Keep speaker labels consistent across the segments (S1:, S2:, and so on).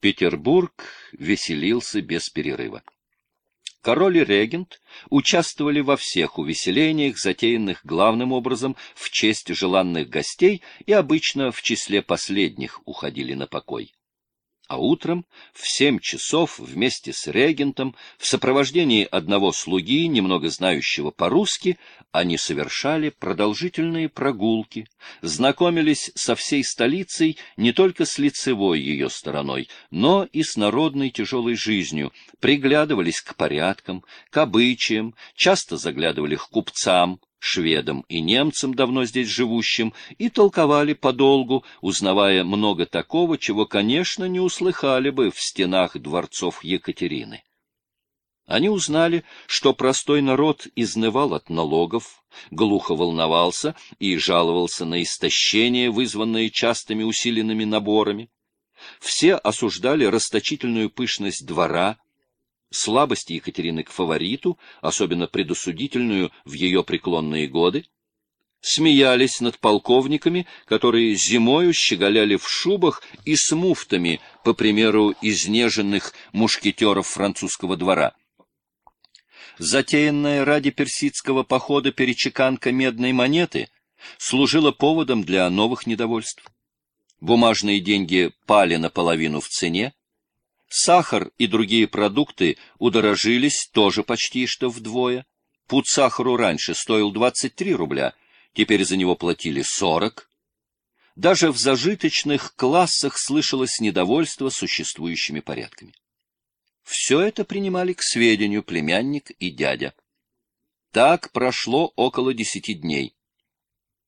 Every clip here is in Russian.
S1: Петербург веселился без перерыва. Король и регент участвовали во всех увеселениях, затеянных главным образом в честь желанных гостей и обычно в числе последних уходили на покой а утром в семь часов вместе с регентом, в сопровождении одного слуги, немного знающего по-русски, они совершали продолжительные прогулки, знакомились со всей столицей не только с лицевой ее стороной, но и с народной тяжелой жизнью, приглядывались к порядкам, к обычаям, часто заглядывали к купцам, шведам и немцам, давно здесь живущим, и толковали подолгу, узнавая много такого, чего, конечно, не услыхали бы в стенах дворцов Екатерины. Они узнали, что простой народ изнывал от налогов, глухо волновался и жаловался на истощение, вызванное частыми усиленными наборами. Все осуждали расточительную пышность двора, слабость Екатерины к фавориту, особенно предусудительную в ее преклонные годы, смеялись над полковниками, которые зимою щеголяли в шубах и с муфтами, по примеру изнеженных мушкетеров французского двора. Затеянная ради персидского похода перечеканка медной монеты служила поводом для новых недовольств. Бумажные деньги пали наполовину в цене, Сахар и другие продукты удорожились тоже почти что вдвое. Пуд сахару раньше стоил 23 рубля, теперь за него платили 40. Даже в зажиточных классах слышалось недовольство существующими порядками. Все это принимали к сведению племянник и дядя. Так прошло около десяти дней.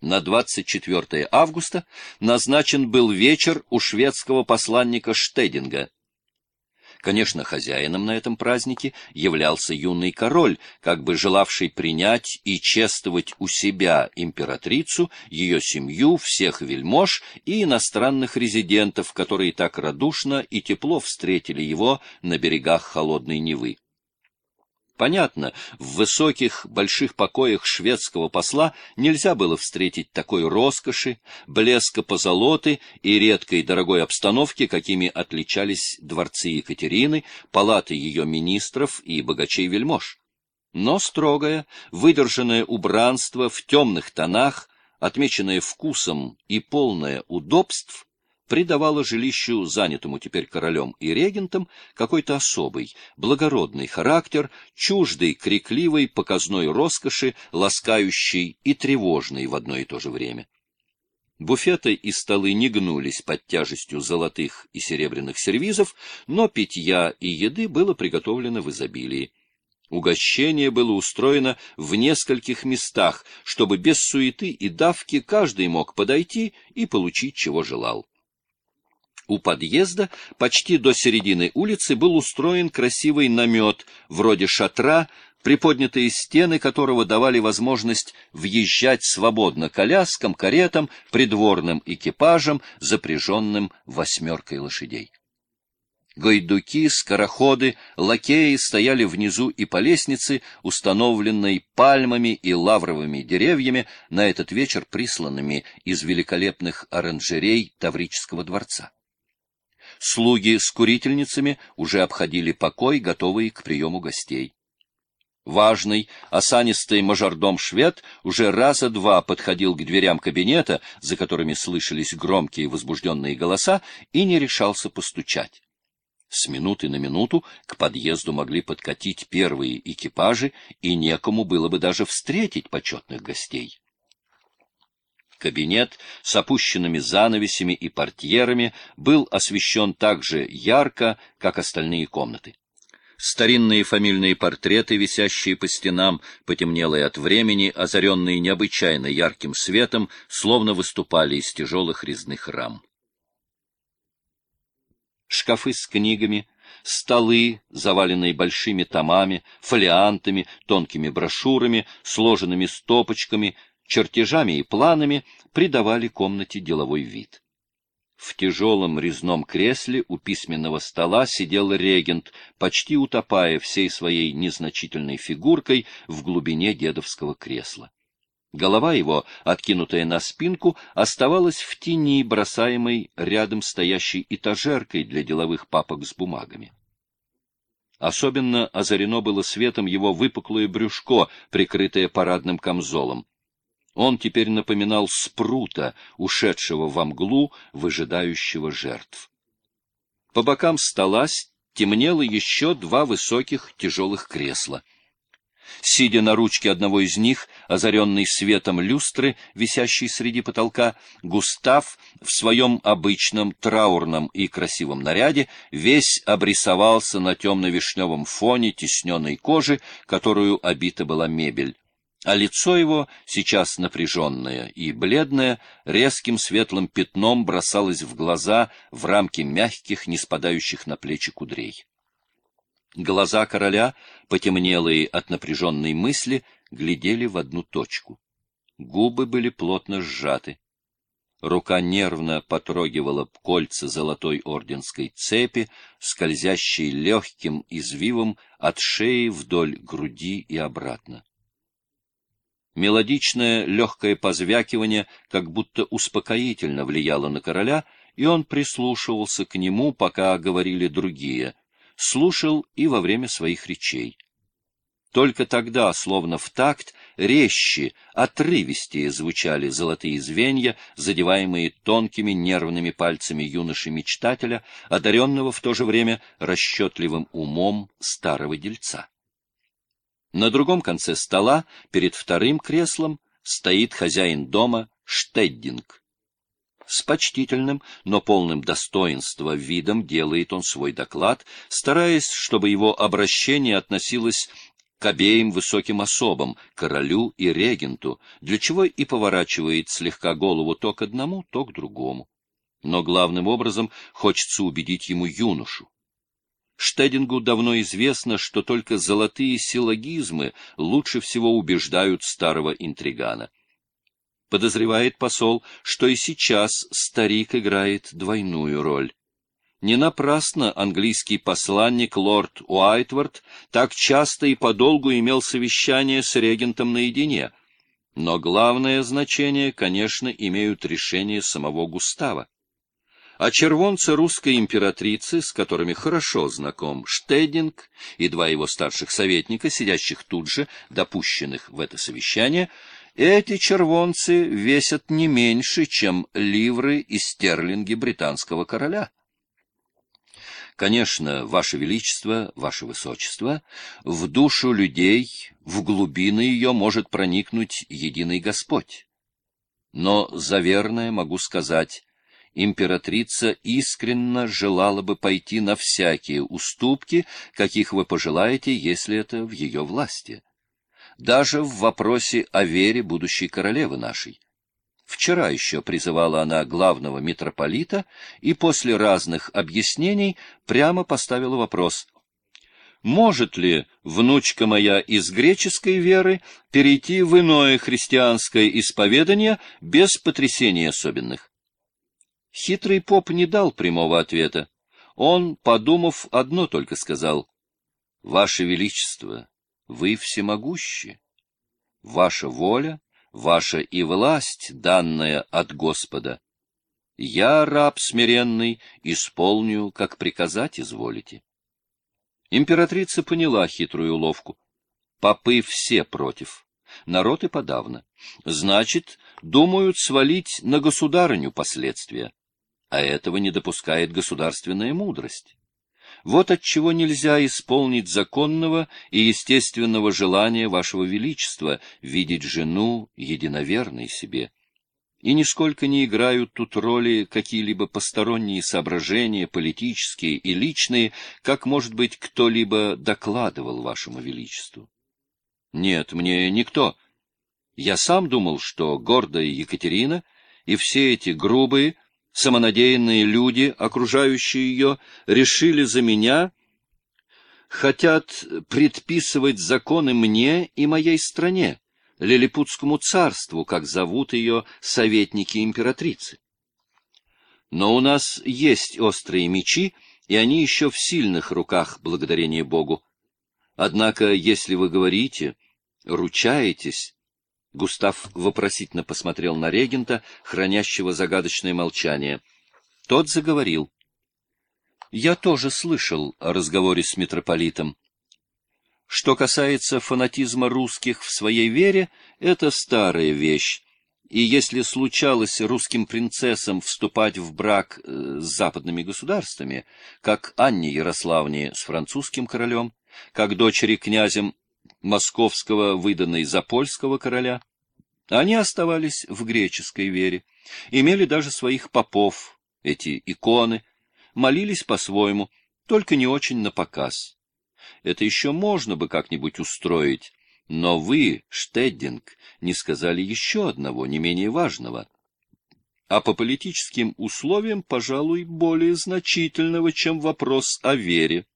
S1: На 24 августа назначен был вечер у шведского посланника Штединга — Конечно, хозяином на этом празднике являлся юный король, как бы желавший принять и чествовать у себя императрицу, ее семью, всех вельмож и иностранных резидентов, которые так радушно и тепло встретили его на берегах холодной Невы. Понятно, в высоких, больших покоях шведского посла нельзя было встретить такой роскоши, блеска позолоты и редкой дорогой обстановки, какими отличались дворцы Екатерины, палаты ее министров и богачей-вельмож. Но строгое, выдержанное убранство в темных тонах, отмеченное вкусом и полное удобств, придавало жилищу, занятому теперь королем и регентом, какой-то особый, благородный характер, чуждый крикливой показной роскоши, ласкающий и тревожный в одно и то же время. Буфеты и столы не гнулись под тяжестью золотых и серебряных сервизов, но питья и еды было приготовлено в изобилии. Угощение было устроено в нескольких местах, чтобы без суеты и давки каждый мог подойти и получить, чего желал. У подъезда почти до середины улицы был устроен красивый намет, вроде шатра, приподнятые стены которого давали возможность въезжать свободно коляскам, каретам, придворным экипажам, запряженным восьмеркой лошадей. Гайдуки, скороходы, лакеи стояли внизу и по лестнице, установленной пальмами и лавровыми деревьями, на этот вечер присланными из великолепных оранжерей Таврического дворца. Слуги с курительницами уже обходили покой, готовые к приему гостей. Важный, осанистый мажордом-швед уже раза два подходил к дверям кабинета, за которыми слышались громкие возбужденные голоса, и не решался постучать. С минуты на минуту к подъезду могли подкатить первые экипажи, и некому было бы даже встретить почетных гостей. Кабинет с опущенными занавесями и портьерами был освещен так же ярко, как остальные комнаты. Старинные фамильные портреты, висящие по стенам, потемнелые от времени, озаренные необычайно ярким светом, словно выступали из тяжелых резных рам. Шкафы с книгами, столы, заваленные большими томами, фолиантами, тонкими брошюрами, сложенными стопочками — чертежами и планами придавали комнате деловой вид. В тяжелом резном кресле у письменного стола сидел регент, почти утопая всей своей незначительной фигуркой в глубине дедовского кресла. Голова его, откинутая на спинку, оставалась в тени, бросаемой рядом стоящей этажеркой для деловых папок с бумагами. Особенно озарено было светом его выпуклое брюшко, прикрытое парадным камзолом. Он теперь напоминал спрута, ушедшего во мглу, выжидающего жертв. По бокам стола темнело еще два высоких тяжелых кресла. Сидя на ручке одного из них, озаренный светом люстры, висящей среди потолка, Густав в своем обычном траурном и красивом наряде весь обрисовался на темно-вишневом фоне тесненной кожи, которую обита была мебель а лицо его, сейчас напряженное и бледное, резким светлым пятном бросалось в глаза в рамки мягких, не спадающих на плечи кудрей. Глаза короля, потемнелые от напряженной мысли, глядели в одну точку. Губы были плотно сжаты. Рука нервно потрогивала кольца золотой орденской цепи, скользящей легким извивом от шеи вдоль груди и обратно. Мелодичное легкое позвякивание как будто успокоительно влияло на короля, и он прислушивался к нему, пока говорили другие, слушал и во время своих речей. Только тогда, словно в такт, резче, отрывистее звучали золотые звенья, задеваемые тонкими нервными пальцами юноши-мечтателя, одаренного в то же время расчетливым умом старого дельца. На другом конце стола, перед вторым креслом, стоит хозяин дома Штеддинг. С почтительным, но полным достоинства видом делает он свой доклад, стараясь, чтобы его обращение относилось к обеим высоким особам, королю и регенту, для чего и поворачивает слегка голову то к одному, то к другому. Но главным образом хочется убедить ему юношу. Штедингу давно известно, что только золотые силлогизмы лучше всего убеждают старого интригана. Подозревает посол, что и сейчас старик играет двойную роль. Не напрасно английский посланник лорд Уайтворд так часто и подолгу имел совещание с регентом наедине, но главное значение, конечно, имеют решения самого Густава а червонцы русской императрицы, с которыми хорошо знаком Штединг и два его старших советника, сидящих тут же, допущенных в это совещание, эти червонцы весят не меньше, чем ливры и стерлинги британского короля. Конечно, Ваше Величество, Ваше Высочество, в душу людей, в глубины ее может проникнуть единый Господь. Но за верное могу сказать, императрица искренно желала бы пойти на всякие уступки, каких вы пожелаете, если это в ее власти. Даже в вопросе о вере будущей королевы нашей. Вчера еще призывала она главного митрополита и после разных объяснений прямо поставила вопрос — может ли внучка моя из греческой веры перейти в иное христианское исповедание без потрясений особенных? Хитрый поп не дал прямого ответа. Он, подумав, одно только сказал. — Ваше Величество, вы всемогущи. Ваша воля, ваша и власть, данная от Господа. Я, раб смиренный, исполню, как приказать изволите. Императрица поняла хитрую уловку. Попы все против, народ и подавно. Значит, думают свалить на государыню последствия а этого не допускает государственная мудрость. Вот отчего нельзя исполнить законного и естественного желания вашего величества видеть жену единоверной себе. И нисколько не играют тут роли какие-либо посторонние соображения, политические и личные, как, может быть, кто-либо докладывал вашему величеству. Нет, мне никто. Я сам думал, что гордая Екатерина и все эти грубые, самонадеянные люди, окружающие ее, решили за меня, хотят предписывать законы мне и моей стране, Лилипутскому царству, как зовут ее советники императрицы. Но у нас есть острые мечи, и они еще в сильных руках, благодарение Богу. Однако, если вы говорите, ручаетесь, Густав вопросительно посмотрел на регента, хранящего загадочное молчание. Тот заговорил. Я тоже слышал о разговоре с митрополитом. Что касается фанатизма русских в своей вере, это старая вещь. И если случалось русским принцессам вступать в брак э, с западными государствами, как Анне Ярославне с французским королем, как дочери князем московского, выданной за польского короля, они оставались в греческой вере, имели даже своих попов, эти иконы, молились по-своему, только не очень на показ. Это еще можно бы как-нибудь устроить, но вы, Штеддинг, не сказали еще одного, не менее важного. А по политическим условиям, пожалуй, более значительного, чем вопрос о вере.